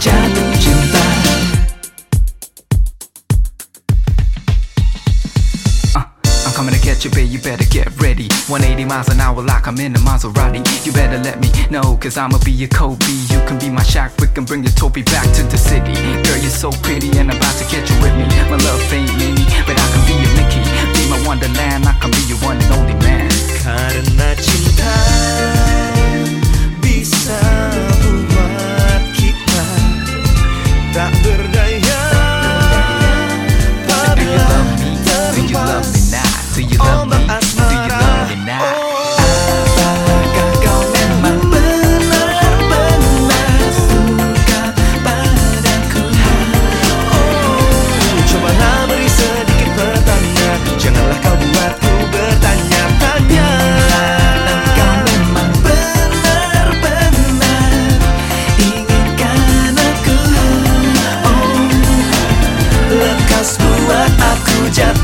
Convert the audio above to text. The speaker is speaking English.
jatuh cinta I'm coming to catch you, babe, you better get ready. 180 miles an hour like I'm in a Maserati. You better let me know, cause I'ma be your Kobe. You can be my Shaq, we can bring the Toby back to the city. Girl, you're so pretty and I'm about to catch you with me. My love ain't mini, but I can be your Mickey. Be my Wonderland, I can be